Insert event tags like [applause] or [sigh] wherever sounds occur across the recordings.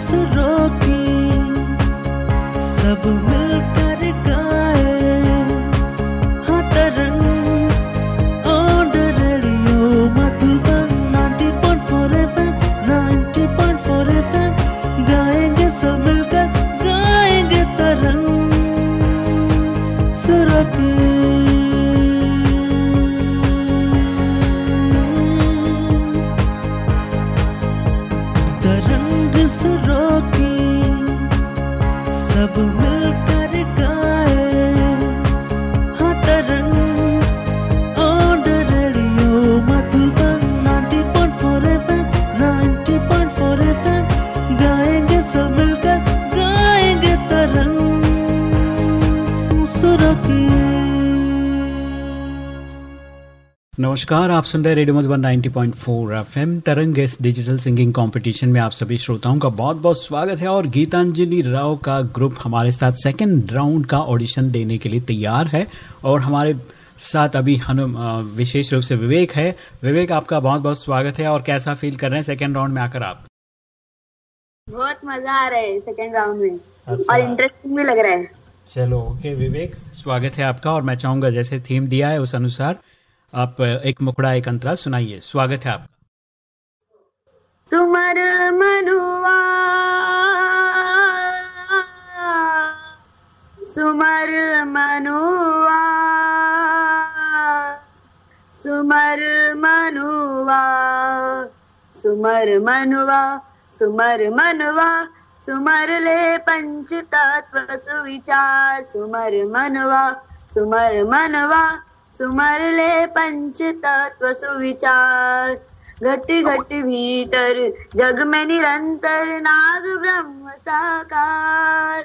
सांस रोके सब में नमस्कार आप सुन रहे रेडियो मधुबन 90.4 एफएम तरंग इस डिजिटल सिंगिंग कंपटीशन में आप सभी श्रोताओं का बहुत बहुत स्वागत है और गीतांजलि राव का ग्रुप हमारे साथ सेकंड राउंड का ऑडिशन देने के लिए तैयार है और हमारे साथ अभी हनु विशेष रूप से विवेक है। विवेक आपका बहुत बहुत स्वागत है और कैसा फील कर रहे हैं सेकेंड राउंड में आकर आप? बहुत मज़ा आ रहा है सेकेंड राउंड में। अच्छा। और इंटरेस्टिंग भी लग रहा है। चलो ओके विवेक स्वागत है आपका और मैं चाहूँगा जैसे थीम दिया है उस अनुसार आप एक मुखड़ा, एक अंतरा सुनाइए। स्वागत है आपका। सुमर मनुआ सुमर मनुआ सुमर मनुआ सुमर मनुआ सुमर मनुआ, सुमर ले पंच तत्व सुविचार, सुमर मनवा सुमर मनवा सुमर ले पंच तत्व सुविचार। घट घट भीतर, जग में निरंतर नाग ब्रह्म साकार।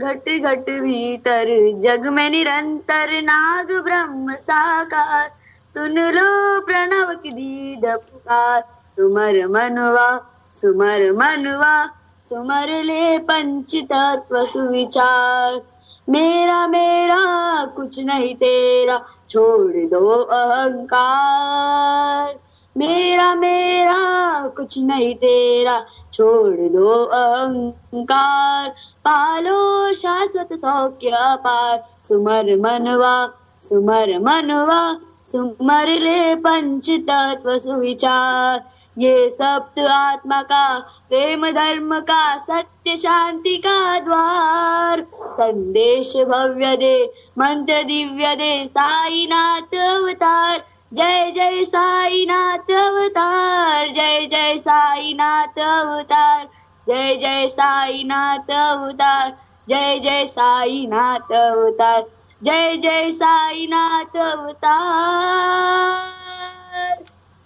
घट घट भीतर, जग में निरंतर नाग ब्रह्म साकार। सुन लो प्रणव की दीद पुकार। सुमर मनवा सुमर मनवा सुमर ले पंच तत्व सुविचार। मेरा मेरा, कुछ नहीं तेरा। छोड़ दो अहंकार। मेरा मेरा, कुछ नहीं तेरा। छोड़ दो अहंकार। पालो शाश्वत सौख्य पार। सुमर मनवा सुमर मनवा, सुमर ले पंच तत्व सुविचार। ये सप्त आत्मा का, प्रेम धर्म का, सत्य शांति का द्वार। संदेश भव्य दे, मंत्र दिव्य दे, साईनाथ अवतार। जय जय साईनाथ अवतार, जय जय साईनाथ अवतार। जय जय साईनाथ अवतार, जय जय साईनाथ अवतार। जय जय साईनाथ अवतार।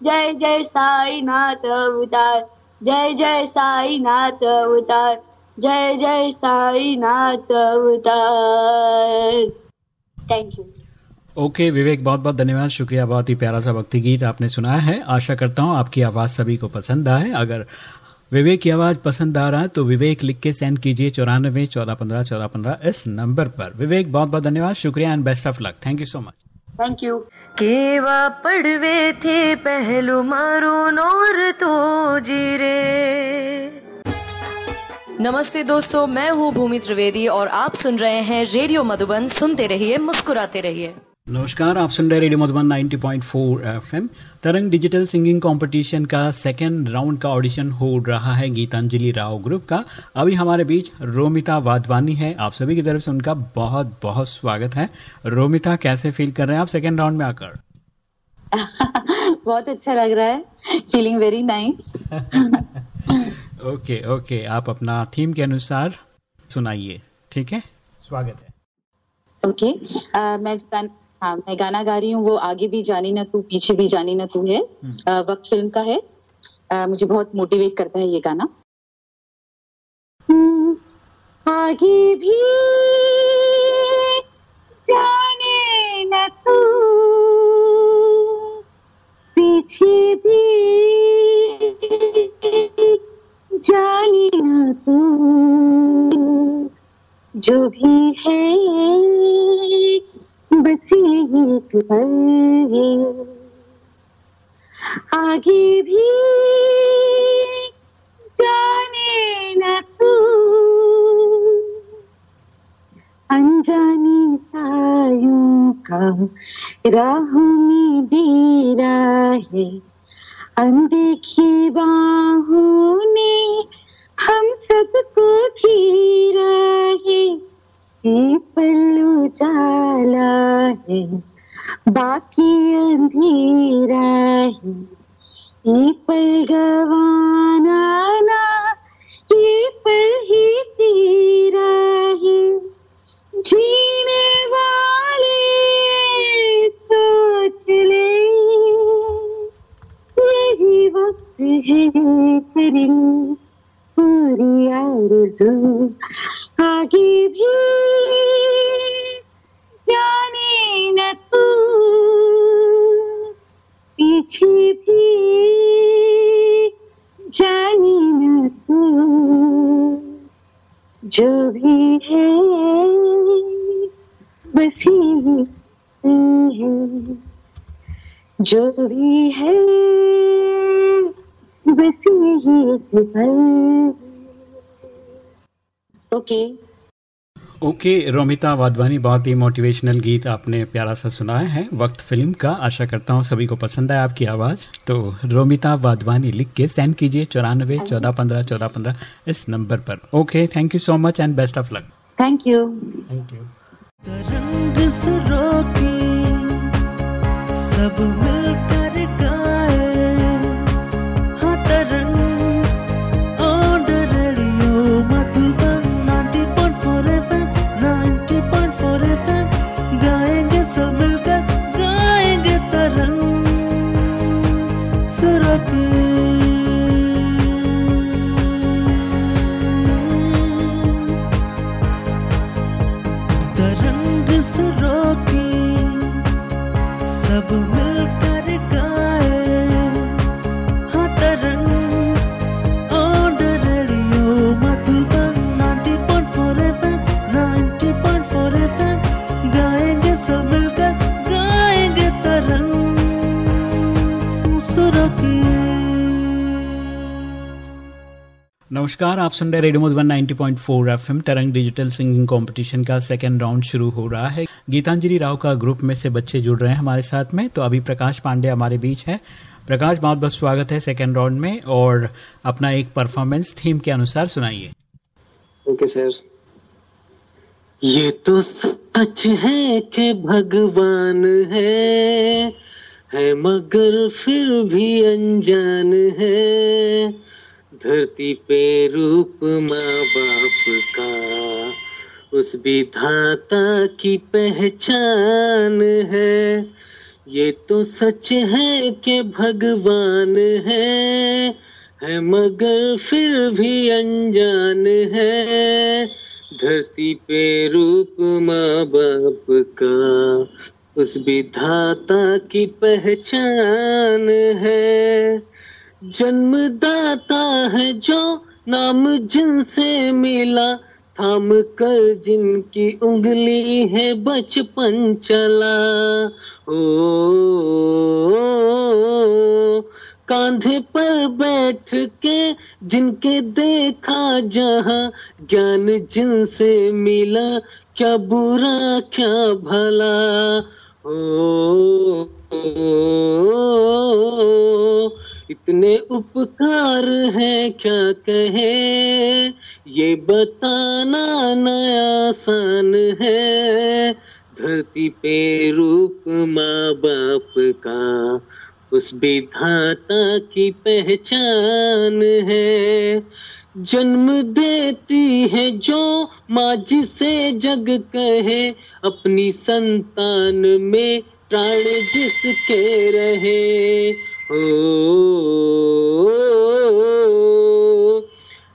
जय जय साईनाथ अवतार जय जय साईनाथ अवतार जय जय साईनाथ अवतार। Thank you okay okay, Vivek बहुत बहुत धन्यवाद शुक्रिया बहुत ही प्यारा सा भक्ति गीत आपने सुनाया है। आशा करता हूँ आपकी आवाज़ सभी को पसंद आए। अगर विवेक की आवाज़ पसंद आ रहा है तो विवेक लिख के सेंड कीजिए चौरानवे चौदह पंद्रह चौदह पंद्रह इस नंबर पर। विवेक बहुत बहुत धन्यवाद शुक्रिया and best of luck thank you so much thank you केवा पड़वे थे पहलू मारो नोर तो जीरे। नमस्ते दोस्तों, मैं हूँ भूमि त्रिवेदी और आप सुन रहे हैं रेडियो मधुबन, सुनते रहिए, मुस्कुराते रहिए। नमस्कार आप सुन रहे radio Madhuban 90.4 FM. Tarang digital singing competition का सेकेंड राउंड का ऑडिशन हो रहा है गीतांजलि राव ग्रुप का। अभी हमारे बीच रोमिता वाधवानी है। आप सभी की तरफ़ से उनका बहुत बहुत स्वागत है। रोमिता कैसे फील कर रहे हैं आप सेकेंड राउंड में आकर? [laughs] बहुत अच्छा लग रहा है। Feeling very nice okay okay आप अपना थीम के अनुसार सुनाइए। ठीक है? स्वागत है। Okay okay. uh, मैं हाँ मैं गाना गा रही हूँ वो आगे भी जानी ना तू पीछे भी जानी ना तू है। वक्त फ़िल्म का है। अ, मुझे बहुत मोटिवेट करता है ये गाना। हम्म, आगे भी जाने न तू पीछे भी जाने न तू। जो भी है बस यही एक पल। है आगे भी जाने न तू। अनजानी सायों का राहों में डेरा है। अनदेखी बाहों ने हम सबको घेरा है। ये पल्लू जाला है, बाकी अंधेरा है। ये पल गवाना ना, ये पल ही तेरा है। जीने वाले सोच ले। यही वक्त है तेरी पूरी आरज़ू। आगे भी जाने न तू। पीछे भी जाने न तू। जो भी है, बस है जो भी है, बस यही पल ओके। ओके रोमिता वाधवानी बहुत ही मोटिवेशनल गीत आपने प्यारा सा सुनाया है। वक्त फ़िल्म का आशा करता हूँ सभी को पसंद आया आपकी आवाज़। तो रोमिता वाधवानी लिख के सेंड कीजिए चौरानवे चौदह पंद्रह चौदह पंद्रह इस नंबर पर। Okay thank you so much and best of luck thank you thank you तरंग सुरों की सब मिलकर नमस्कार आप सुन रहे radio Madhuban 90.4 FM Tarang digital singing competition का सेकेंड राउंड शुरू हो रहा है। गीतांजलि राव का ग्रुप में से बच्चे जुड़ रहे हैं हमारे साथ में तो अभी प्रकाश पांडे हमारे बीच है। प्रकाश बहुत बहुत स्वागत है सेकेंड राउंड में और अपना एक परफॉर्मेंस थीम के अनुसार सुनाइए। ओके सर ये तो सच है कि भगवान है है मगर फिर भी अनजान है। धरती पे रूप माँ बाप का, उस विधाता की पहचान है। ये तो सच है कि भगवान है है मगर फिर भी अनजान है। धरती पे रूप माँ बाप का, उस विधाता की पहचान है। जन्मदाता है जो नाम जिनसे मिला थाम कर जिनकी उंगली है बचपन चला। ओ ओ, ओ, ओ कांधे पर बैठ के जिनके देखा जहाँ ज्ञान जिनसे मिला क्या बुरा क्या भला। ओ, ओ, ओ, ओ, ओ, ओ, ओ, ओ, इतने उपकार है, क्या कहे? ये बताना नया आसान है। धरती पे रूप माँ बाप का, उस विधाता की पहचान है। जन्म देती है जो माँ जिसे जग कहे, अपनी संतान में प्राण जिसके रहे। ओ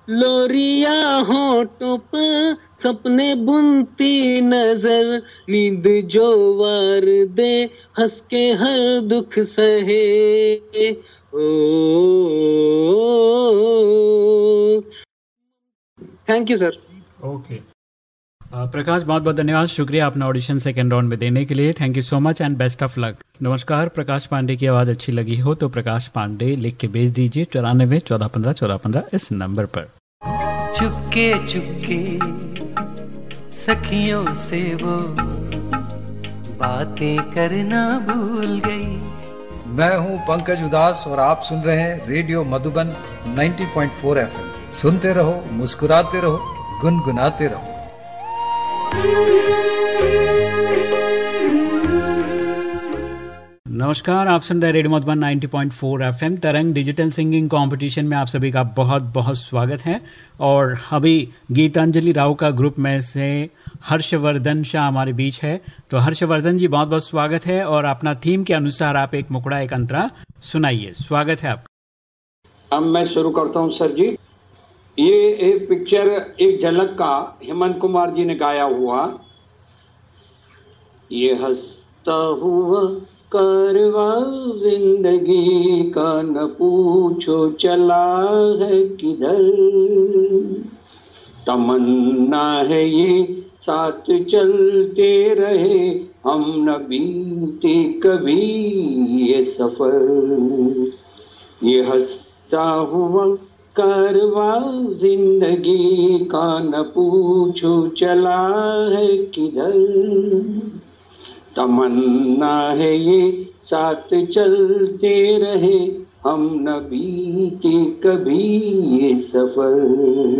लोरिया होठों पर सपने बुनती नज़र नींद जो वार दे हंस के हर दुख सहे। ओ thank you sir okay Prakash बहुत बहुत धन्यवाद। शुक्रिया अपना ऑडिशन सेकेंड राउंड में देने के लिए। Thank you so much and best of luck नमस्कार प्रकाश पांडे की आवाज़ अच्छी लगी हो तो प्रकाश पांडे लिख के भेज दीजिए चौरानवे चौदह पंद्रह चौदह पंद्रह इस नंबर पर। चुपके चुपके सखियों से वो बातें करना भूल गई। मैं हूँ पंकज उदास और आप सुन रहे हैं रेडियो मधुबन 90.4 एफएम। सुनते रहो मुस्कुराते रहो गुनगुनाते रहो। नमस्कार, आप सुन रहे radio Madhuban 90.4 FM, Tarang digital singing competition में आप सभी का बहुत बहुत स्वागत है। और अभी गीतांजलि राव का ग्रुप में से हर्षवर्धन शाह हमारे बीच है। तो हर्षवर्धन जी, बहुत बहुत स्वागत है और अपना थीम के अनुसार आप एक मुकड़ा, एक अंतरा सुनाइए। स्वागत है आप अब मैं शुरू करता हूँ, सर जी। ये एक पिक्चर एक झलक का हेमंत कुमार जी ने गाया हुआ। ये हंसता हुआ करवा ज़िंदगी का न पूछो चला है किधर। तमन्ना है ये, साथ चलते रहे, हम न बीते कभी ये सफ़र। ये हंसता हुआ कारवा ज़िंदगी का न पूछो चला है किधर। तमन्ना है ये, साथ चलते रहे, हम न बीते कभी ये सफ़र।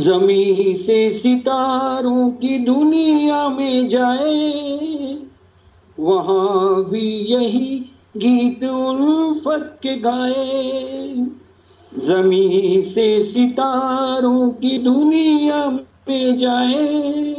जमी से सितारों की दुनिया में जाए, वहाँ भी यही गीत उल्फत के गाए। जमी से सितारों की दुनिया में जाए,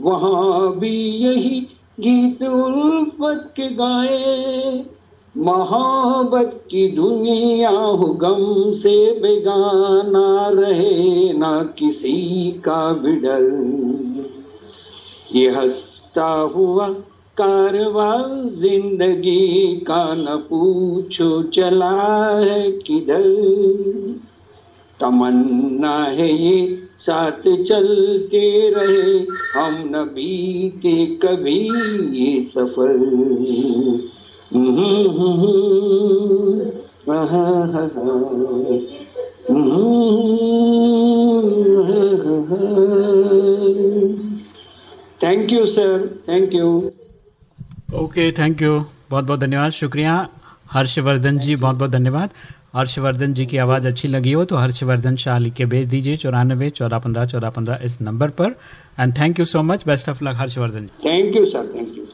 वहाँ भी यही गीत उल्फत के गाए। मोहब्बत की दुनिया हो गम से बेगाना रहे ना किसी का डर ये हंसता हुआ कारवा ज़िंदगी का न पूछो चला है किधर। तमन्ना है ये साथ चलते रहे, हम न बीते कभी ये सफ़र। Thank you sir thank you okay thank you बहुत बहुत धन्यवाद। शुक्रिया। हर्षवर्धन जी बहुत बहुत धन्यवाद। हर्षवर्धन जी की आवाज़ अच्छी लगी हो तो हर्षवर्धन शाह लिख के भेज दीजिए चौरानबे चौदह पंद्रह चौदह पंद्रह इस नंबर पर। And thank you so much best of luck Harshvardhan ji. Thank you sir thank you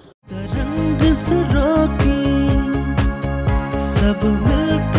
सब मिलकर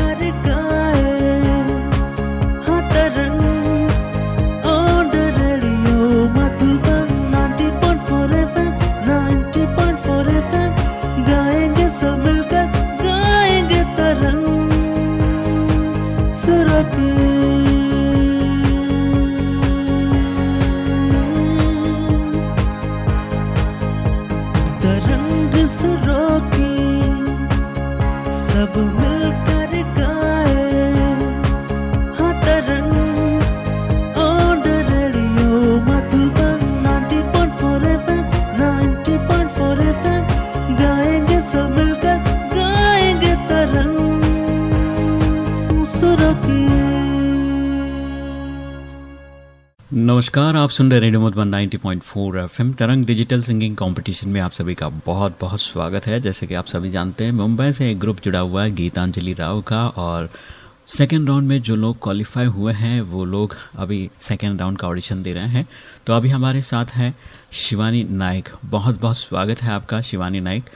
नमस्कार, आप सुन रहे radio Madhuban 90.4 FM, Tarang digital singing competition में आप सभी का बहुत बहुत स्वागत है। जैसे कि आप सभी जानते हैं, मुंबई से एक ग्रुप जुड़ा हुआ है, गीतांजलि राव का, और सेकेंड राउंड में जो लोग क्वालिफाई हुए हैं, वो लोग अभी सेकेंड राउंड का ऑडिशन दे रहे हैं। तो अभी हमारे साथ हैं शिवानी नाइक बहुत बहुत स्वागत है आपका शिवानी नाइक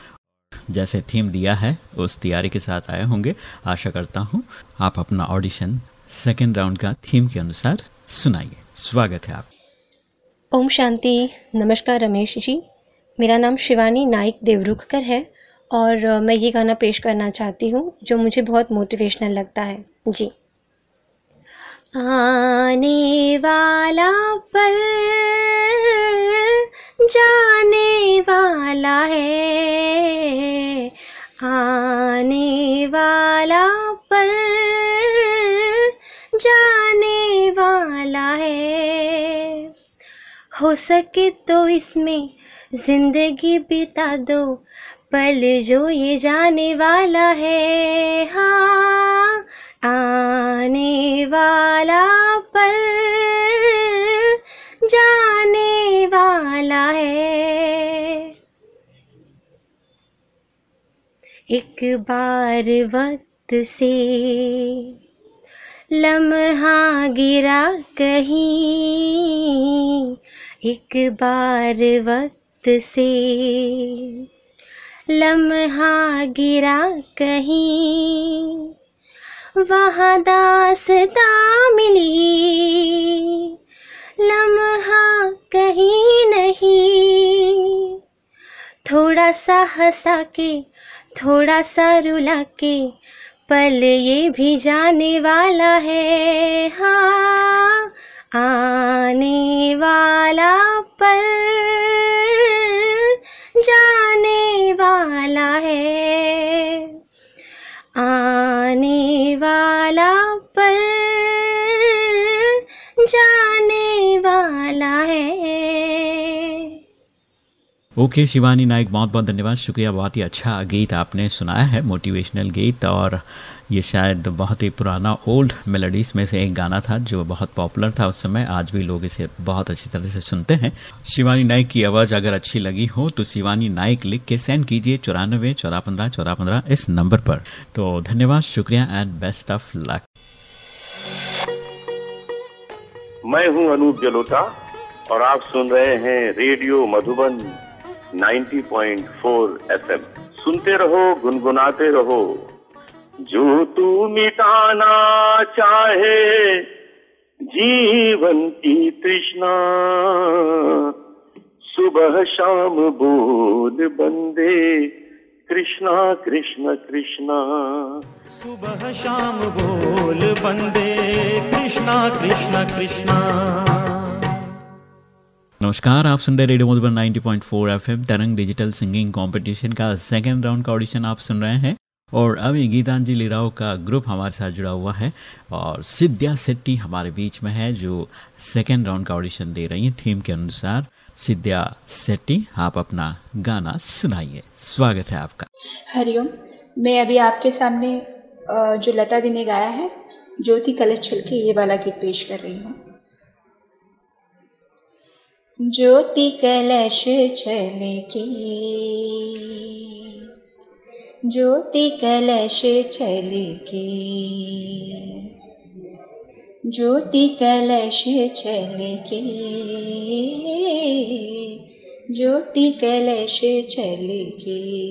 जैसे थीम दिया है, उस तैयारी के साथ आए होंगे। आशा करता हूँ आप अपना ऑडिशन सेकेंड राउंड का थीम के अनुसार सुनाइए। स्वागत है आप ओम शांति। नमस्कार रमेश जी। मेरा नाम शिवानी नाइक देवरुखकर है और मैं ये गाना पेश करना चाहती हूँ जो मुझे बहुत मोटिवेशनल लगता है। जी। आने वाला पल जाने वाला है। आने वाला पल जाने वाला है। हो सके तो इसमें ज़िंदगी बिता दो, पल जो ये जाने वाला है। हाँ आने वाला पल जाने वाला है। एक बार वक्त से लम्हा गिरा कहीं एक बार वक्त से। लम्हा गिरा कहीं वहाँ दासता मिली। लम्हा कहीं नहीं। थोड़ा सा हंसा के, थोड़ा सा रुला के पल ये भी जाने वाला है। हाँ आने वाला पल जाने वाला है। आने वाला पल जाने वाला है। ओके शिवानी नाइक बहुत बहुत धन्यवाद। शुक्रिया, बहुत ही अच्छा गीत आपने सुनाया है मोटिवेशनल गीत, और ये शायद बहुत ही पुराना ओल्ड मेलोडीज में से एक गाना था जो बहुत पॉपुलर था उस समय। आज भी लोग इसे बहुत अच्छी तरह से सुनते हैं। शिवानी नाइक की आवाज़ अगर अच्छी लगी हो तो शिवानी नाइक लिख के सेंड कीजिए चौरानबे चौरा पंद्रह चौरा पंद्रह इस नंबर पर। तो धन्यवाद, शुक्रिया एंड बेस्ट ऑफ़ लक मैं हूँ अनूप जलोटा, और आप सुन रहे हैं रेडियो मधुबन। 90.4 एफएम सुनते रहो, गुनगुनाते रहो। जो तू मिटाना चाहे, जीवन की तृष्णा। सुबह शाम बोल बंदे, कृष्णा, कृष्ण, कृष्णा। सुबह शाम बोल बंदे, कृष्णा कृष्णा कृष्णा। नमस्कार, आप सुन रहे radio Madhuban 90.4 FM, Tarang digital singing competition का सेकेंड राउंड का ऑडिशन आप सुन रहे हैं। और अभी गीतांजलि राव का ग्रुप हमारे साथ जुड़ा हुआ है और सिद्ध्या सेट्टी हमारे बीच में है जो सेकेंड राउंड का ऑडिशन दे रही हैं थीम के अनुसार। सिद्ध्या सेट्टी आप अपना गाना सुनाइए। स्वागत है आपका। हरिओम, मैं अभी आपके सामने जो लता दी ने गाया है, ज्योति कलश छिलके ये वाला गीत पेश कर रही हूँ। ज्योति कलश चल के। ज्योति कलश चल के। ज्योति कलश चल के। ज्योति कलश चल के।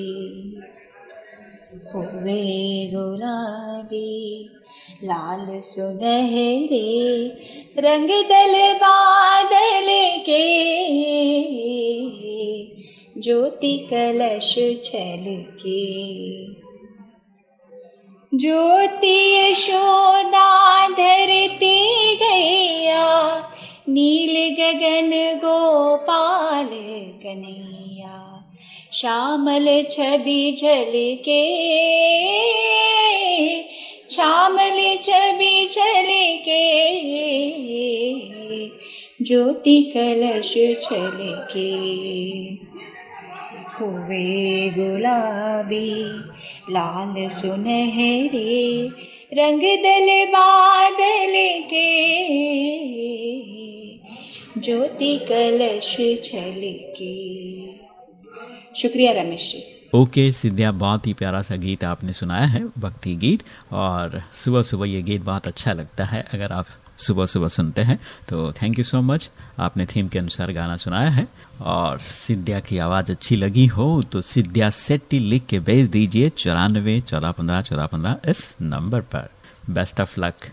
हुए गुलाबी लाल सुनहरे रंग दल बादल के ज्योति कलश छल के ज्योति यशोदा धरती गैया, नील गगन गोपाल कन्हैया, श्यामल छवि झल के श्यामल छवि झल के, ज्योति कलश छल के। हुए गुलाबी, लाल सुनहरे, रंग दल बादल के। ज्योति कलश छल के। शुक्रिया रमेश जी। ओके, सिद्धिया बहुत ही प्यारा सा गीत आपने सुनाया है, भक्ति गीत, और सुबह सुबह ये गीत बहुत अच्छा लगता है, अगर आप सुबह सुबह सुनते हैं तो थैंक यू सो मच आपने थीम के अनुसार गाना सुनाया है, और सिद्ध्या की आवाज़ अच्छी लगी हो तो सिद्धिया सेट्टी लिख के भेज दीजिए, चौरानवे, चौदह पंद्रह चौदह पंद्रह इस नंबर पर। बेस्ट ऑफ़ लक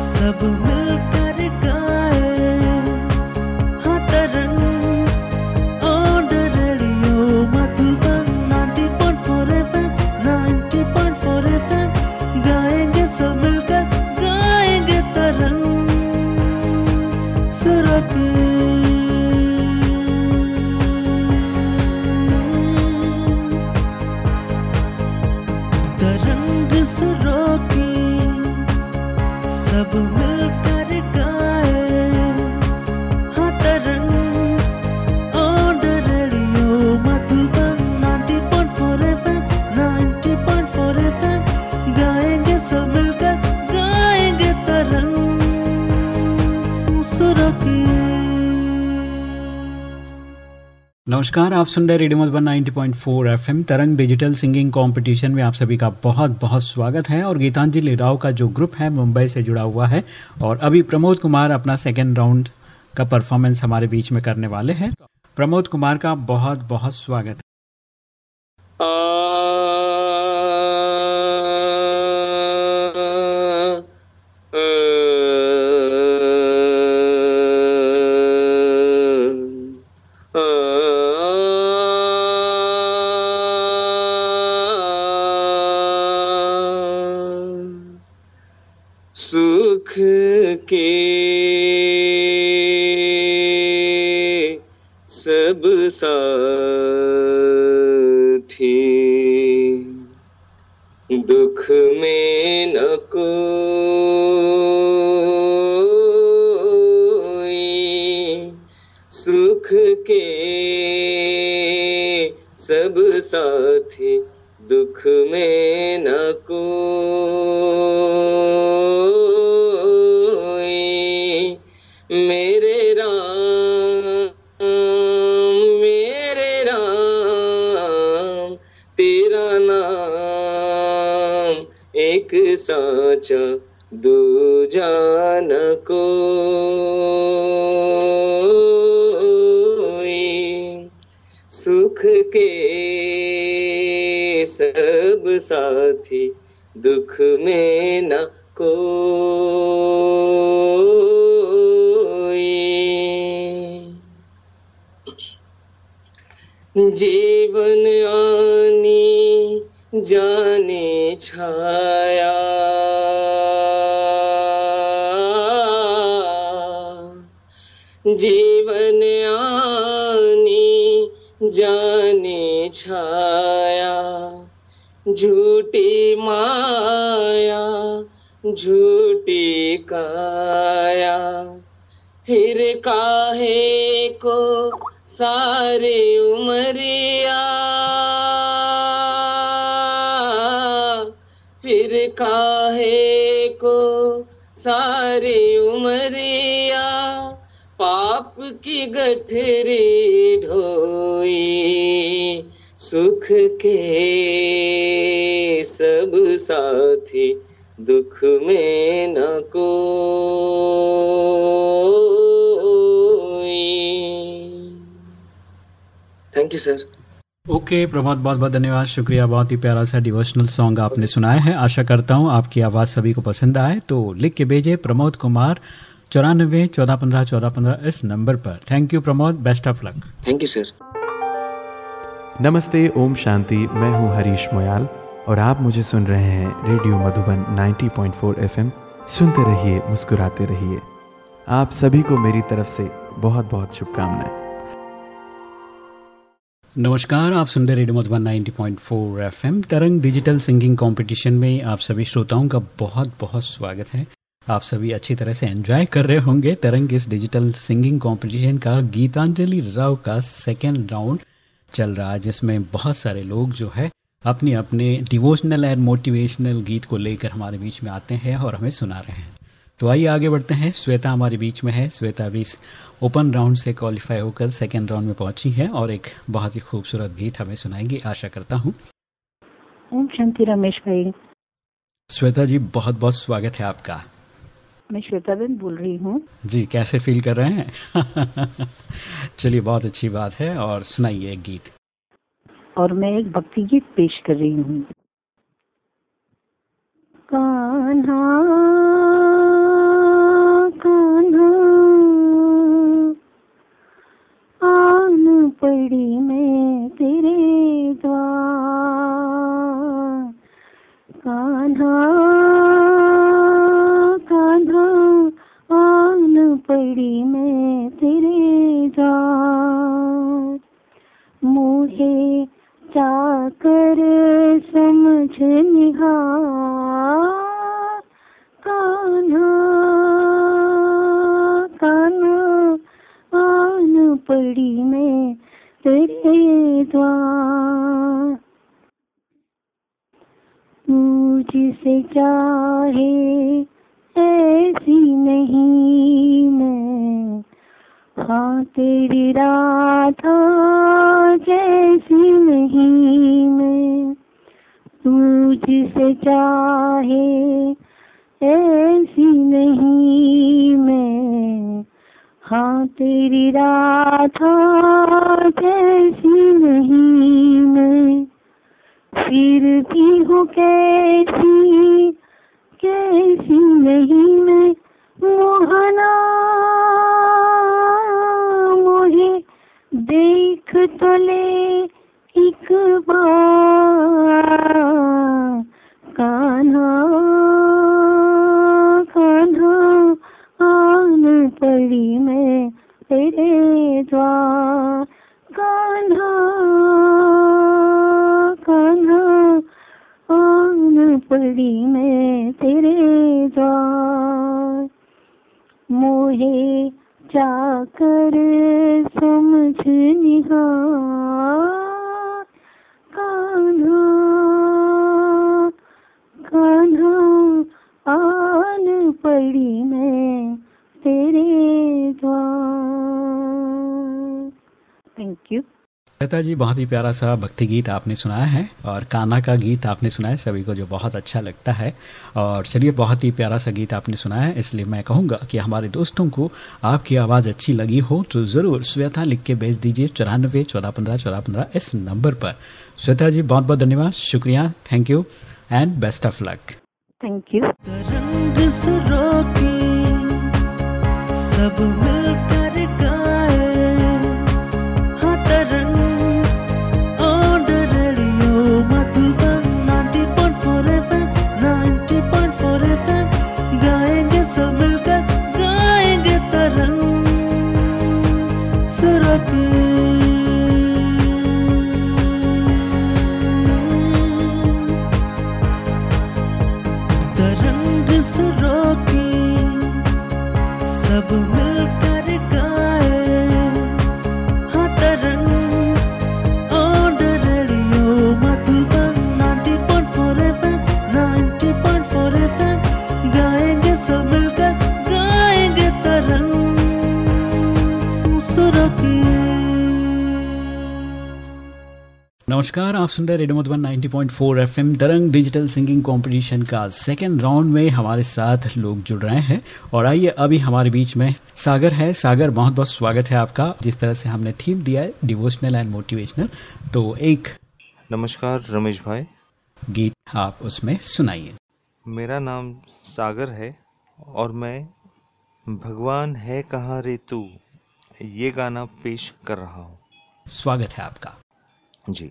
सब मिलकर नमस्कार, आप सुन रहे radio Madhuban 90.4 FM, Tarang digital singing competition में आप सभी का बहुत बहुत स्वागत है और गीतांजलि राव का जो ग्रुप है मुंबई से जुड़ा हुआ है और अभी प्रमोद कुमार अपना सेकेंड राउंड का परफॉर्मेंस हमारे बीच में करने वाले हैं। प्रमोद कुमार का बहुत बहुत स्वागत सुख सब साथी दुख में न कोई। जीवन आनी जाने छाया। जीवन आनी जाने छाया। झूठी माया, झूठी काया। फिर काहे को सारे उमरिया फिर काहे को सारे उमरिया पाप की गठरी सुख के सब साथी दुख में न कोई। Thank you sir okay Prabhat बहुत बहुत धन्यवाद। शुक्रिया बहुत ही प्यारा सा डिवोशनल सॉन्ग आपने सुनाया है। आशा करता हूँ आपकी आवाज़ सभी को पसंद आए। तो लिख के भेजे प्रमोद कुमार चौरानबे चौदह पंद्रह चौदह पंद्रह इस नंबर पर। Thank you Pramod best of luck thank you sir नमस्ते, ओम शांति। मैं हूँ हरीश मोयाल और आप मुझे सुन रहे हैं रेडियो मधुबन 90.4 एफएम। सुनते रहिए, मुस्कुराते रहिए। आप सभी को मेरी तरफ़ से बहुत बहुत शुभकामनाएँ। नमस्कार, आप सुन रहे radio Madhuban 90.4 FM. Tarang digital singing competition में आप सभी श्रोताओं का बहुत बहुत स्वागत है। आप सभी अच्छी तरह से एंजॉय कर रहे होंगे। तरंग इस डिजिटल सिंगिंग कंपटीशन का गीतांजलि राव का सेकेंड राउंड चल रहा है जिसमें बहुत सारे लोग जो है अपने अपने डिवोशनल एंड मोटिवेशनल गीत को लेकर हमारे बीच में आते हैं और हमें सुना रहे हैं। तो आइए आगे बढ़ते हैं। श्वेता हमारे बीच में है। श्वेता भी इस ओपन राउंड से क्वालिफाई होकर सेकेंड राउंड में पहुँची है और एक बहुत ही खूबसूरत गीत हमें सुनाएँगी। आशा करता हूँ। ओम शांति रमेश भाई। श्वेता जी बहुत बहुत स्वागत है आपका। मैं श्वेता बेन बोल रही हूँ। जी कैसे फील कर रहे हैं? [laughs] चलिए बहुत अच्छी बात है और सुनाइए एक गीत। और मैं एक भक्ति गीत पेश कर रही हूँ। कान्हा कान्हा आन पड़ी मैं चाकर समझ निहार। कान्हा कान्हा, आन पड़ी मैं तेरे द्वार। मुझसे चाहे ऐसी नहीं मैं हाँ तेरी राधा जैसी नहीं मैं। तुझसे चाहे ऐसी नहीं मैं। हाँ तेरी राधा जैसी नहीं मैं। फिर भी हूँ कैसी कैसी नहीं मैं। मोहना तो एक बार लता जी बहुत ही प्यारा सा भक्ति गीत आपने सुनाया है और काना का गीत आपने सुनाया सभी को जो बहुत अच्छा लगता है। और चलिए बहुत ही प्यारा सा गीत आपने सुनाया है इसलिए मैं कहूँगा कि हमारे दोस्तों को आपकी आवाज़ अच्छी लगी हो तो ज़रूर श्वेता लिख के भेज दीजिए चौरानबे चौदह पंद्रह चौदह पंद्रह इस नंबर पर। श्वेता जी बहुत बहुत धन्यवाद शुक्रिया thank you and best of luck. Thank you रंग सुरों की सब मिलकर सुरों नमस्कार आप सुन रहे radio Madhuban 90.4 FM Tarang digital singing competition का सेकेंड राउंड में हमारे साथ लोग जुड़ रहे हैं। और आइए अभी हमारे बीच में सागर है। सागर बहुत बहुत स्वागत है आपका। जिस तरह से हमने थीम दिया है डिवोशनल एंड मोटिवेशनल तो एक नमस्कार रमेश भाई। गीत आप उसमें सुनाइए। मेरा नाम सागर है और मैं भगवान है कहाँ रे तू? ये गाना पेश कर रहा हूँ। स्वागत है आपका। जी।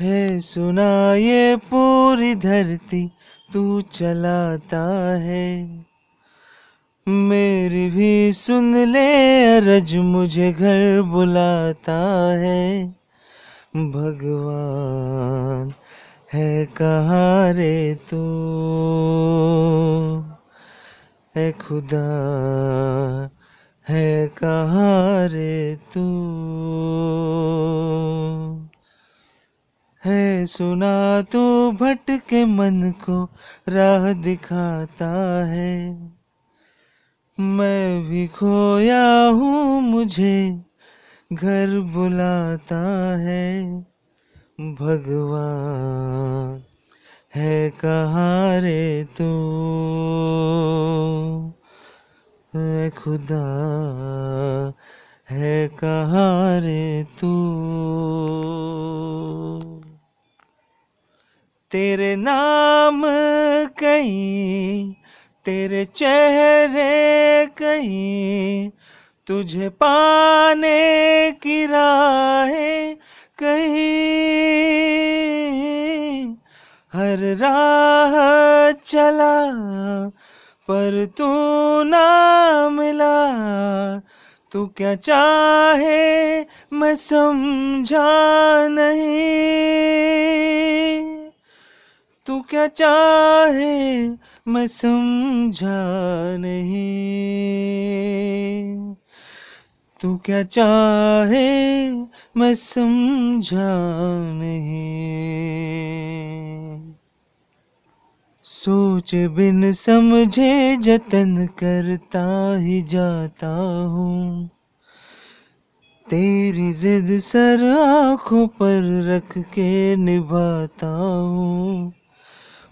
है, सुना ये पूरी धरती तू चलाता है। मेरी भी सुन ले, अरज मुझे घर बुलाता है। भगवान है कहाँ रे तू? है खुदा है कहाँ रे तू? है सुना तू भटके मन को, राह दिखाता है। मैं भी खोया हूँ मुझे, घर बुलाता है। भगवान है कहाँ रे तू? है खुदा है कहाँ रे तू? तेरे नाम कहीं, तेरे चेहरे कहीं, तुझे पाने की राहें कहीं। हर राह चला, पर तू ना मिला। तू क्या चाहे, मैं समझा नहीं। तू क्या चाहे, मैं समझा नहीं। तू क्या चाहे, मैं समझा नहीं। सोच बिन समझे, जतन करता ही जाता हूँ। तेरी जिद सर आँखों पर रख के निभाता हूँ।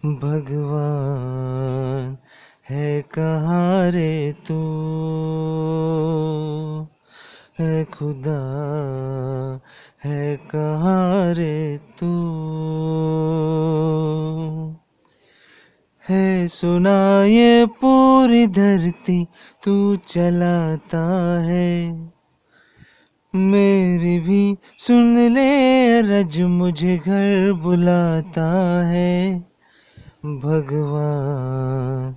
भगवान है कहाँ रे तू? है खुदा है कहाँ रे तू? है सुना ये पूरी धरती तू चलाता है। मेरी भी सुन ले, रज मुझे घर बुलाता है। भगवान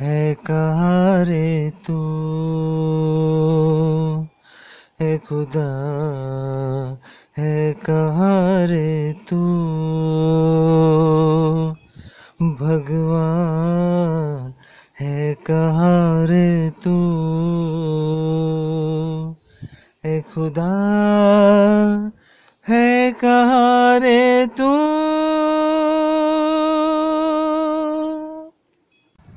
है कहाँ रे तू? है खुदा है कहाँ रे तू? भगवान है कहाँ रे तू? है खुदा है कहाँ रे तू?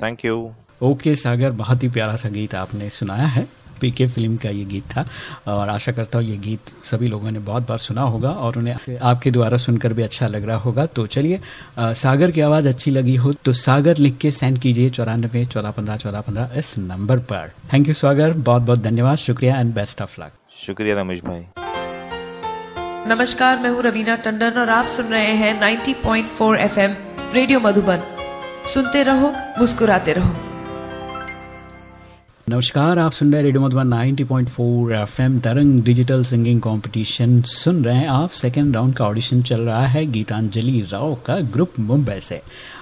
थैंक यू ओके सागर बहुत ही प्यारा सा गीत आपने सुनाया है। पीके फ़िल्म का ये गीत था और आशा करता हूँ ये गीत सभी लोगों ने बहुत बार सुना होगा और उन्हें आपके द्वारा सुनकर भी अच्छा लग रहा होगा। तो चलिए सागर की आवाज़ अच्छी लगी हो तो सागर लिख के सेंड कीजिए चौरानबे चौदह पंद्रह चौदह पंद्रह इस नंबर पर। Thank you Sagar. बहुत बहुत धन्यवाद। शुक्रिया एंड बेस्ट ऑफ़ लक शुक्रिया रमेश भाई। नमस्कार मैं हूँ रवीना टंडन और आप सुन रहे हैं 90.4 एफएम रेडियो मधुबन। सुनते रहो मुस्कुराते रहो। नमस्कार आप सुन रहे हैं radio Madhuban 90.4 FM Tarang digital singing competition. सुन रहे हैं आप सेकेंड राउंड का ऑडिशन चल रहा है गीतांजलि राव का ग्रुप मुंबई से।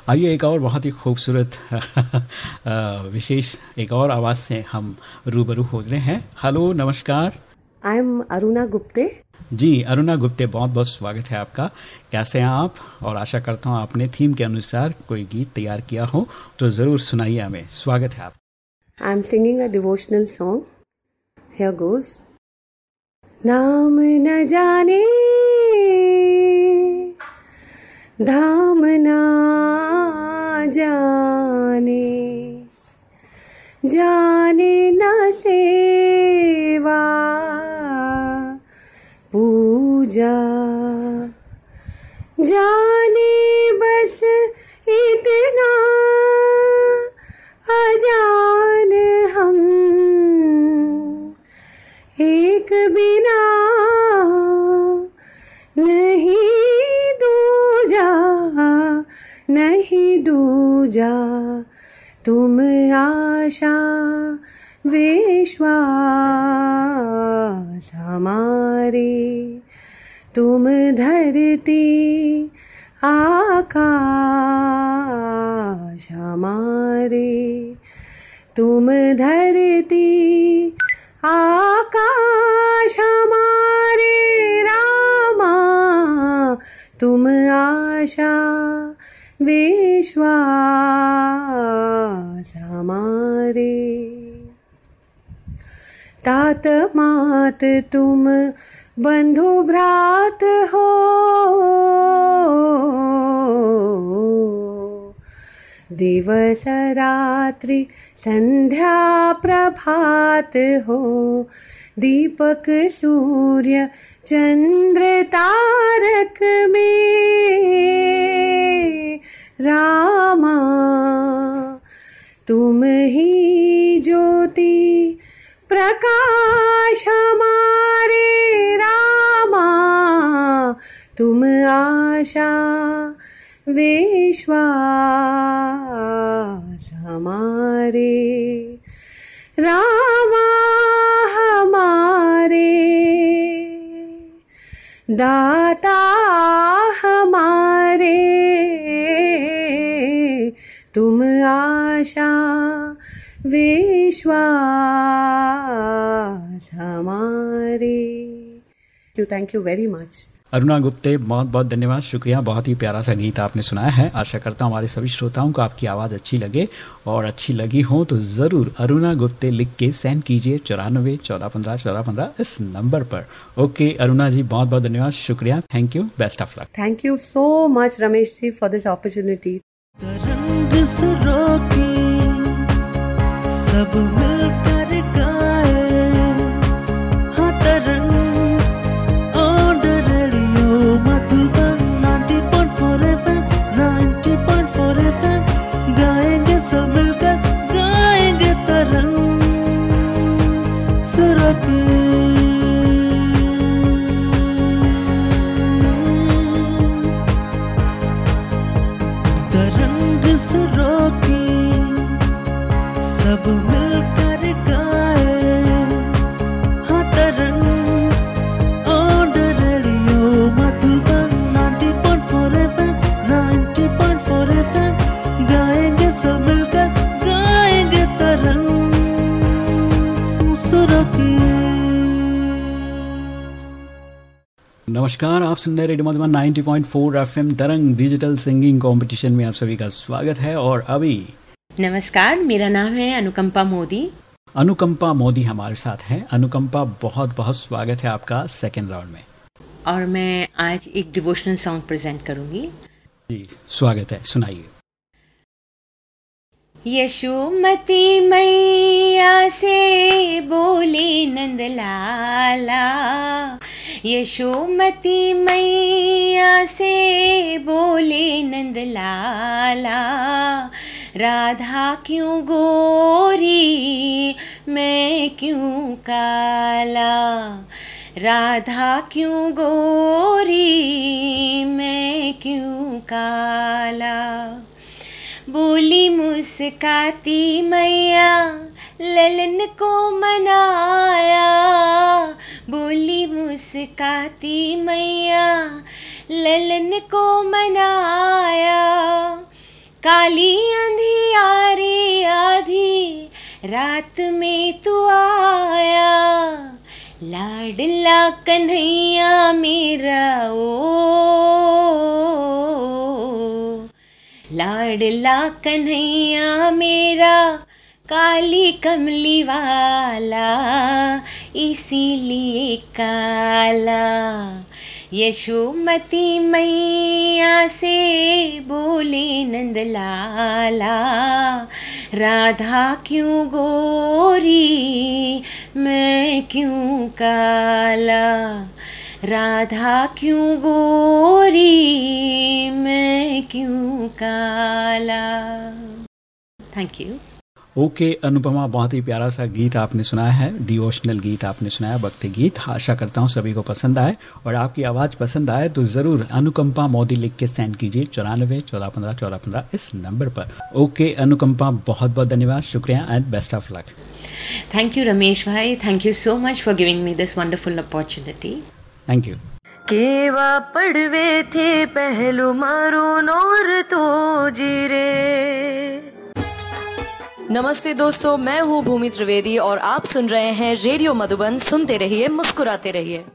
आइए एक और बहुत ही खूबसूरत [laughs] विशेष एक और आवाज़ से हम रूबरू हो रहे हैं। हेलो नमस्कार। आई एम अरुणा गुप्ते जी, अरुणा गुप्ते, बहुत बहुत स्वागत है आपका। कैसे हैं आप? और आशा करता हूँ आपने थीम के अनुसार कोई गीत तैयार किया हो तो ज़रूर सुनाइए हमें। स्वागत है आप। I am singing a devotional song here goes नाम न जाने, धाम ना जाने जाने न सेवा पूजा जाने बस इतना, अजान हम। एक बिना नहीं दूजा नहीं दूजा। तुम आशा, विश्वास हमारे। तुम धरती आकाश हमारे। तुम धरती आकाश हमारे रामा। तुम आशा विश्वास हमारे। तात मात तुम बंधु भ्रात हो। दिवस रात्रि संध्या प्रभात हो। दीपक सूर्य चंद्र तारक प्रकाश हमारे रामा तुम आशा विश्वास हमारे। रामा हमारे दाता हमारे तुम आशा। विश्वास हमारे। You thank you very much Aruna Gupte बहुत बहुत धन्यवाद। शुक्रिया बहुत ही प्यारा सा गीत आपने सुनाया है। आशा करता हूँ हमारे सभी श्रोताओं को आपकी आवाज़ अच्छी लगे और अच्छी लगी हो तो ज़रूर अरुणा गुप्ते लिख के सेंड कीजिए चौरानबे चौदह पंद्रह चौदह पंद्रह इस नंबर पर। ओके अरुणा जी बहुत बहुत धन्यवाद। शुक्रिया। Thank you best of luck thank you so much Ramesh ji for this opportunity तरंग सुरों की सब मिलकर नमस्कार आप सुन रहे radio Madhuban 90.4 FM Tarang digital singing competition में आप सभी का स्वागत है। और अभी नमस्कार मेरा नाम है अनुकंपा मोदी। अनुकंपा मोदी हमारे साथ हैं। अनुकंपा बहुत बहुत स्वागत है आपका सेकेंड राउंड में। और मैं आज एक डिवोशनल सॉन्ग प्रेजेंट करूँगी। जी स्वागत है। सुनाइए। यशोमती मैया से बोले नंदलाला। यशोमती मैया से बोले नंदलाला। राधा क्यों गोरी, मैं क्यों काला? राधा क्यों गोरी, मैं क्यों काला? बोली मुस्काती मैया, ललन को मनाया। बोली मुस्काती मैया, ललन को मनाया। काली आंधी आ अंधियारी आधी रात में तू आया। लाडला कन्हैया मेरा, ओ। लाडला कन्हैया मेरा, काली कमली वाला, इसीलिए काला। यशोमती मैया से बोले नंदलाला राधा क्यों गोरी, मैं क्यों काला? राधा क्यों गोरी मैं क्यों काला? Thank you okay okay, Anupama बहुत ही प्यारा सा गीत आपने सुनाया है डिवोशनल गीत आपने सुनाया भक्ति गीत। आशा करता हूँ सभी को पसंद आए और आपकी आवाज़ पसंद आए तो ज़रूर अनुकंपा मोदी लिख के सेंड कीजिए चौरानवे चौदह पंद्रह चौदह पंद्रह इस नंबर पर। ओके okay, अनुकंपा बहुत बहुत धन्यवाद शुक्रिया and best of luck thank you Ramesh भाई thank you so much for giving me this wonderful opportunity thank you केवा पड़वे थे पहलू मारो नोर तो जीरे। नमस्ते दोस्तों, मैं हूँ भूमि त्रिवेदी और आप सुन रहे हैं रेडियो मधुबन, सुनते रहिए, मुस्कुराते रहिए।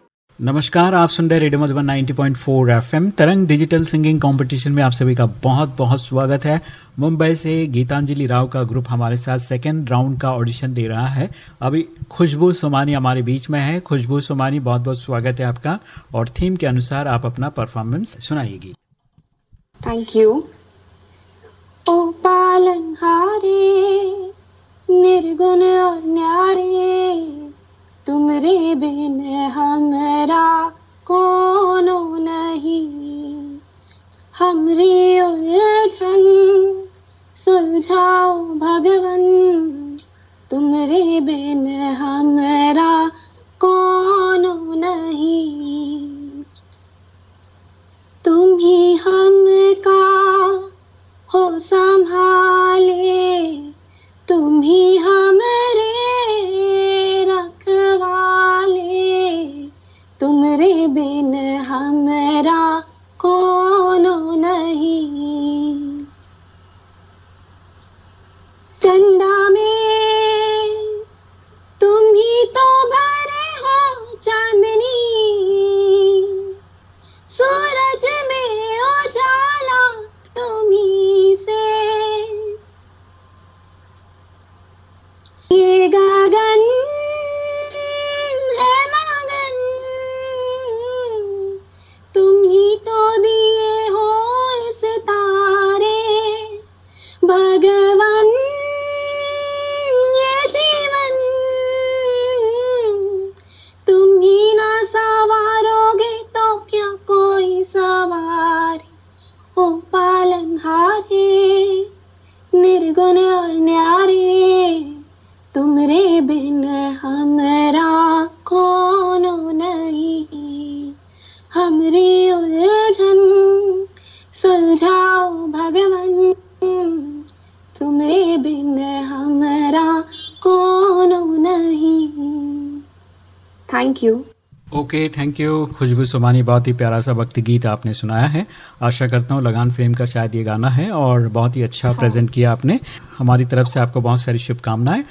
नमस्कार, आप सुन रहे radio Madhuban 90.4 FM. Tarang digital singing competition में आप सभी का बहुत बहुत स्वागत है। मुंबई से गीतांजलि राव का ग्रुप हमारे साथ सेकेंड राउंड का ऑडिशन दे रहा है। अभी खुशबू सोमानी हमारे बीच में है। खुशबू सोमानी, बहुत बहुत स्वागत है आपका। और थीम के अनुसार आप अपना परफॉर्मेंस सुनाइएगी। थैंक यू ओ पालनहारे निर्गुण और न्यारे तुमरे बिन हमरा कोनो नहीं। हमरी उलझन सुलझाओ भगवन। Thank you. खुशबू सुमानी बहुत ही प्यारा सा भक्ति गीत आपने सुनाया है। आशा करता हूँ लगान फ़िल्म का शायद ये गाना है और बहुत ही अच्छा हाँ। प्रेजेंट किया आपने। हमारी तरफ़ से आपको बहुत सारी शुभकामनाएँ।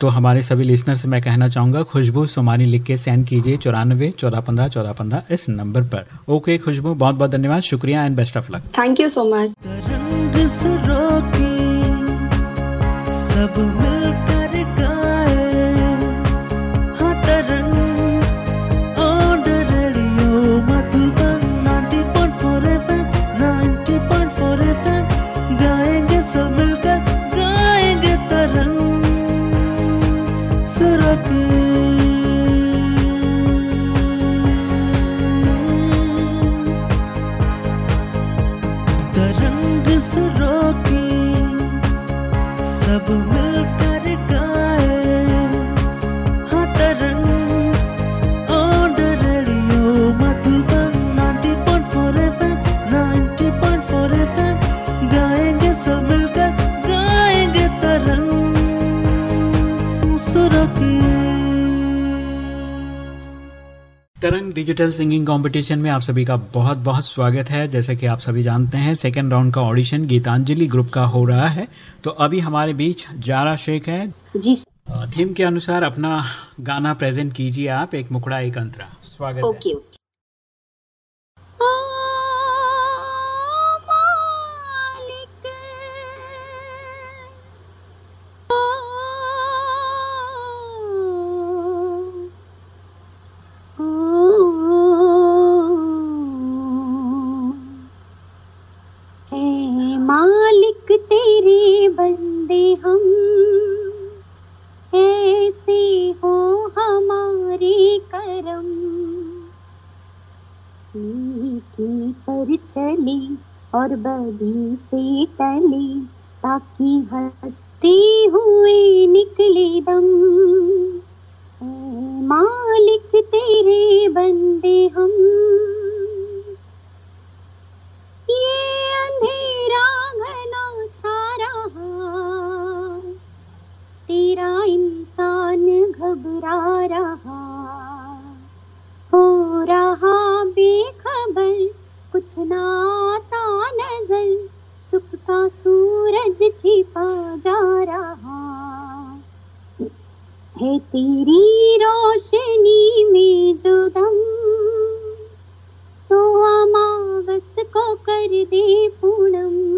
तो हमारे सभी लिसनर से मैं कहना चाहूँगा खुशबू सुमानी लिख के सेंड कीजिए चौरानवे चौदह पंद्रह चौदह पंद्रह इस नंबर पर। ओके खुशबू बहुत बहुत धन्यवाद। शुक्रिया and best of luck thank you so much रंग सब मिलकर सुरों तरंग डिजिटल सिंगिंग कंपटीशन में आप सभी का बहुत बहुत स्वागत है। जैसे कि आप सभी जानते हैं सेकंड राउंड का ऑडिशन गीतांजलि ग्रुप का हो रहा है। तो अभी हमारे बीच जारा शेख है। जी। थीम के अनुसार अपना गाना प्रेजेंट कीजिए आप एक मुखड़ा एक अंतरा। स्वागत है। ओके ओके मालिक तेरे बंदे हम। ऐसे हो हमारे करम। नीति पर चले और बदी से टले, ताकि हँसते हुए निकले दम। मालिक तेरे बंदे हम। तेरा इंसान घबरा रहा। हो रहा बेखबर, कुछ ना आता नज़र सुख का सूरज छिपा जा रहा। है तेरी रोशनी में जो दम तो अमावस को कर दे पूनम।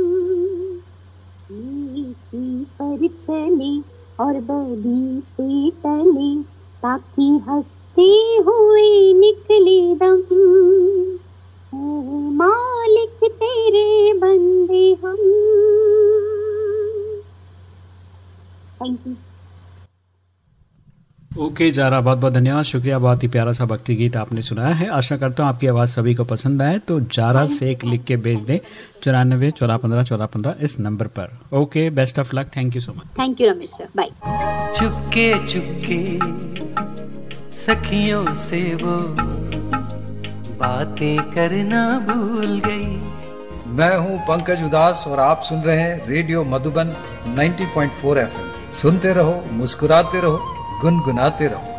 पर चले और बड़ी सी टली ताकि हँसते हुए निकली दम। मालिक तेरे बंदे हम। थैंक यू ओके जारा बहुत बहुत धन्यवाद। शुक्रिया बहुत ही प्यारा सा भक्ति गीत आपने सुनाया है। आशा करता हूँ आपकी आवाज़ सभी को पसंद आए तो जारा से एक लिख के भेज दें। चौरानवे चौदह पंद्रह चौदह पंद्रह इस नंबर पर। Okay best of luck thank you so much thank you Ramesh sir bye चुपके चुपके सखियों से वो बातें करना भूल गई। मैं हूँ पंकज उदास और आप सुन रहे हैं रेडियो मधुबन 90.4 एफएम। सुनते रहो मुस्कुराते रहो। गुनगुनाते रहो।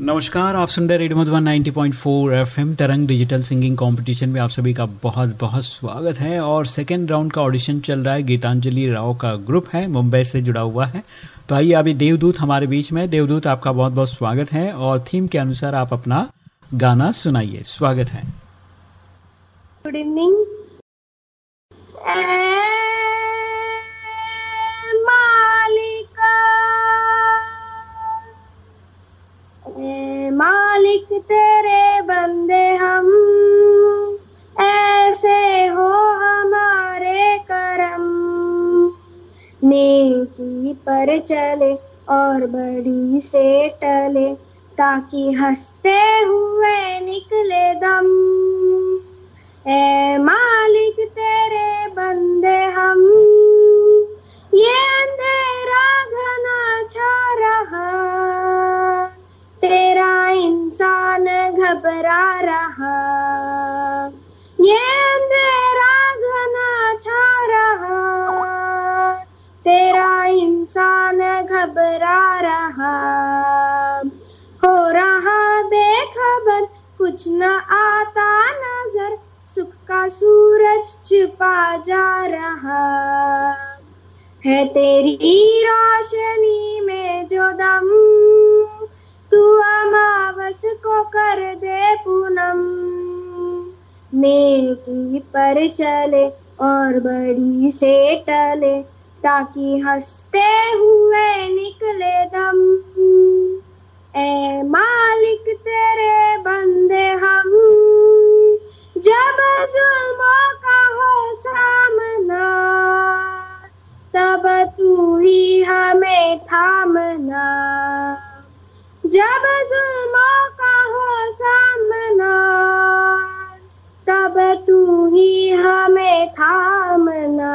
नमस्कार आप सुन रहे radio Madhuban 90.4 FM Tarang digital singing competition में आप सभी का बहुत बहुत स्वागत है। और सेकेंड राउंड का ऑडिशन चल रहा है गीतांजलि राव का ग्रुप है मुंबई से जुड़ा हुआ है। तो आइए अभी देवदूत हमारे बीच में। देवदूत आपका बहुत बहुत स्वागत है। और थीम के अनुसार आप अपना गाना सुनाइए। स्वागत है। गुड इवनिंग मालिका मालिक, तेरे बंदे हम, ऐसे हो हमारे करम। नेकी पर चले और बड़ी से टले, ताकि हँसते हुए निकले दम। ए, मालिक तेरे बंदे हम। ये अंधेरा घना छा रहा। तेरा इंसान घबरा रहा। ये अंधेरा घना छा रहा। तेरा इंसान घबरा रहा। हो रहा बेखबर, कुछ न आता नज़र। सुख का सूरज छिपा जा रहा। है तेरी रोशनी में जो दम, तू अमावस को कर दे पूनम। नेकी पर चले और बड़ी से टले, ताकि हँसते हुए निकले दम। ए मालिक तेरे बंदे हम। जब जुल्मों का हो सामना, तब तू ही हमें थामना। जब जुल्मों का हो सामना, तब तू ही हमें थामना।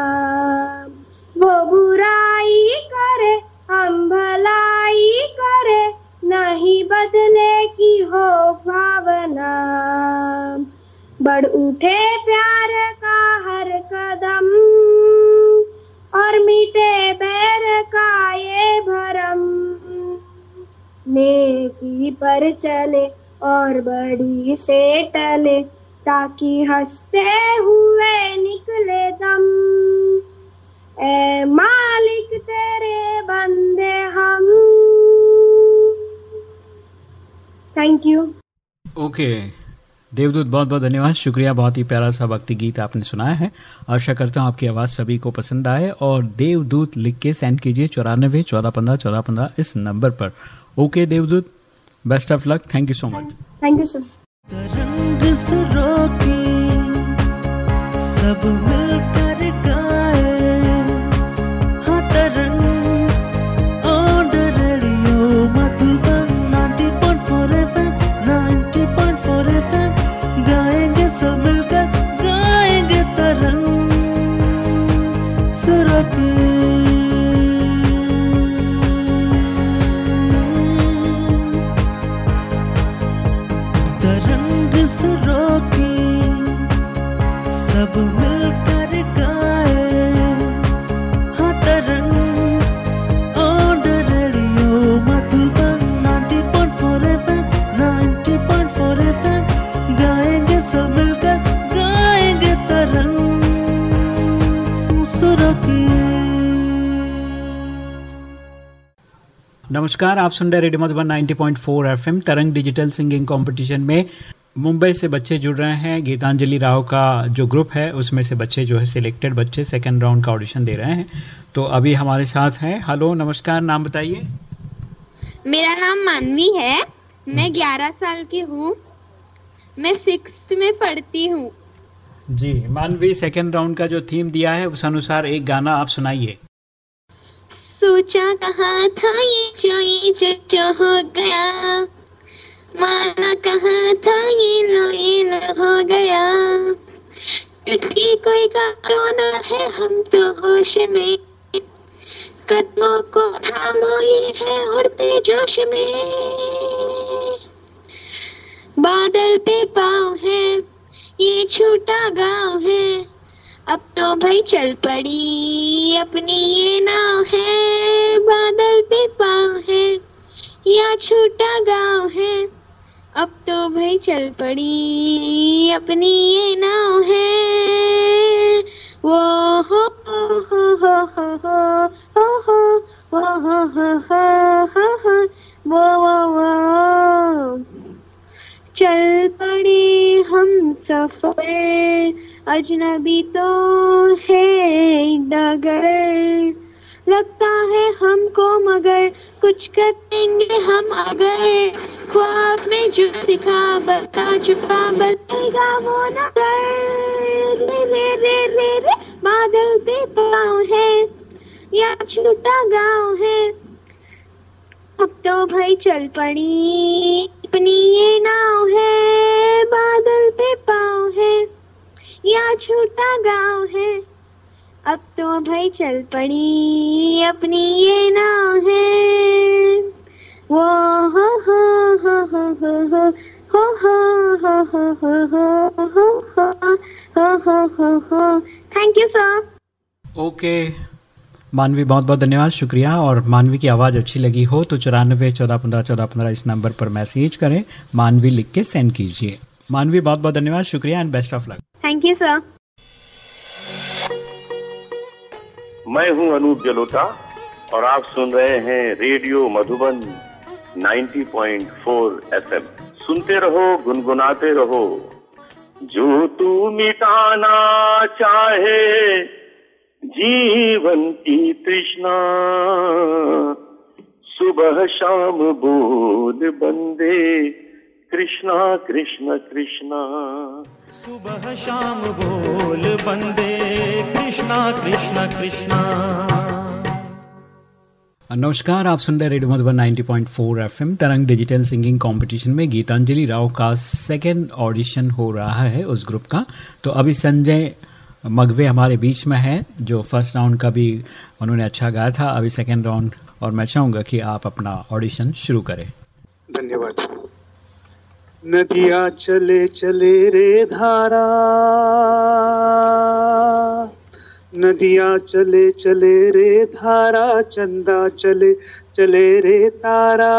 वो बुराई करे, हम भलाई करे, नहीं बदले की हो भावना। बढ़ उठे प्यार का हर कदम, और मीठे बैर का ये भरम। नेकी पर चले और बड़ी से टले, ताकि हँसते हुए निकले दम। ए मालिक तेरे बंदे हम। थैंक यू ओके देवदूत बहुत बहुत धन्यवाद। शुक्रिया बहुत ही प्यारा सा भक्ति गीत आपने सुनाया है। आशा करता हूँ आपकी आवाज़ सभी को पसंद आए और देवदूत लिख के सेंड कीजिए चौरानबे चौदह पंद्रह चौदह पंद्रह इस नंबर पर। Okay Devdoot best of luck thank you so much thank you sir रंग सुरों की सब मिलकर नमस्कार आप सुन रहे radio Madhuban 90.4 FM Tarang digital singing competition में मुंबई से बच्चे जुड़ रहे हैं। गीतांजलि राव का जो ग्रुप है उसमें से बच्चे जो है सिलेक्टेड बच्चे सेकंड राउंड का ऑडिशन दे रहे हैं। तो अभी हमारे साथ हैं। हेलो नमस्कार नाम बताइए। मेरा नाम मानवी है। मैं ग्यारह साल की हूँ। मैं सिक्स में पढ़ती हूँ। जी मानवी सेकंड राउंड का जो थीम दिया है उस अनुसार एक गाना आप सुनाइए। सोचा कहा था ये जो ये हो गया? माना कहा था ये लो ये लो हो गया? चुटकी कोई गाना है हम तो होश में। कदमों को थामो ये है उड़ते जोश में। बादल पे पाँव है, ये छोटा गाँव है। अब तो भाई चल पड़ी अपनी ये नाव है बादल पे पाँव है या छोटा गाँव है अब तो भाई चल पड़ी अपनी ये नाव है वो हो हो हो हो हो हो हो हो हो हो हो हो चल पड़े हम सफ़र अजनबी तो है डगर लगता है हमको मगर कुछ करेंगे हम अगर ख्वाब में जो दिखा बता छुपा बताएगा वो नगर रे रे रे रे रे बादल पे पाँव है या छोटा गाँव है अब तो भाई चल पड़ी अपनी ये नाव है बादल पे पाँव है या छोटा गाँव है अब तो भाई चल पड़ी अपनी ये नाव है वो हो हो हो हो हो हो हो हो हो हो हो हो हो हो हो हो हो thank you sir okay Manvi बहुत बहुत धन्यवाद शुक्रिया और मानवी की आवाज़ अच्छी लगी हो तो चौरानवे चौदह पंद्रह चौदह पंद्रह इस नंबर पर मैसेज करें मानवी लिख के सेंड कीजिए मानवी बहुत बहुत धन्यवाद शुक्रिया and best of luck thank you sir मैं हूँ अनूप जलोटा और आप सुन रहे हैं रेडियो मधुबन 90.4 एफएम। सुनते रहो गुनगुनाते रहो। जो तू मिटाना चाहे जीवन की तृष्णा। सुबह शाम बोल बंदे कृष्णा कृष्ण कृष्णा। सुबह शाम बोल बंदे कृष्णा कृष्णा कृष्णा। नमस्कार आप सुन रहे radio Madhuban 90.4 FM Tarang digital singing competition में गीतांजलि राव का सेकेंड ऑडिशन हो रहा है उस ग्रुप का। तो अभी संजय मगवे हमारे बीच में है जो फ़र्स्ट राउंड का भी उन्होंने अच्छा गाया था। अभी सेकेंड राउंड और मैं चाहूँगा कि आप अपना ऑडिशन शुरू करें। धन्यवाद। नदिया चले चले रे धारा। नदिया चले चले रे धारा, चंदा चले चले रे तारा।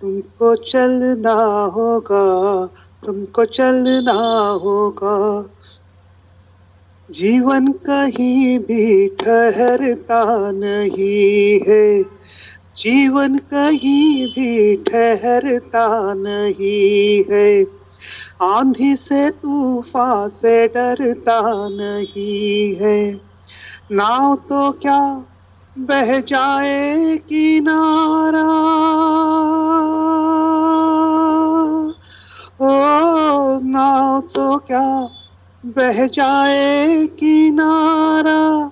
तुमको चलना होगा, तुमको चलना होगा। जीवन कहीं भी ठहरता नहीं है। जीवन कहीं भी ठहरता नहीं है। आंधी से तूफ़ान से डरता नहीं है। नाव तो क्या बह जाए किनारा? ओ, नाव तो क्या बह जाए किनारा?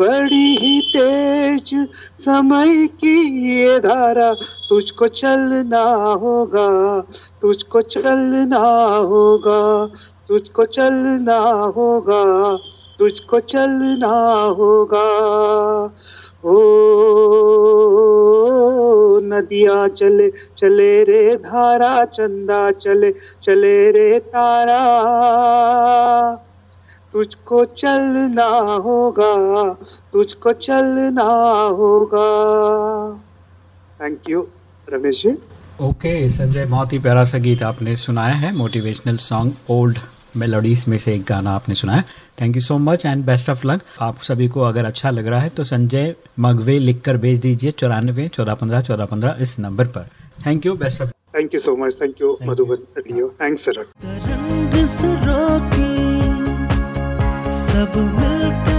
बड़ी ही तेज समय की ये धारा, तुझको चलना होगा, तुझको चलना होगा, तुझको चलना होगा, तुझको चलना होगा। ओ, नदिया चले चले रे धारा, चंदा चले चले रे तारा। तुझको चलना होगा तुझको चलना होगा। Thank you Ramesh ji. Okay Sanjay बहुत ही प्यारा सा गीत आपने सुनाया है। मोटिवेशनल सॉन्ग ओल्ड मेलोडीज में से एक गाना आपने सुनाया। Thank you so much and best of luck आप सभी को अगर अच्छा लग रहा है तो संजय मगवे लिख कर भेज दीजिए चौरानवे चौदह पंद्रह चौदह पंद्रह इस नंबर पर thank you best of thank you so much thank you Madhuban thanks sir रंग सुरों की सब मिलकर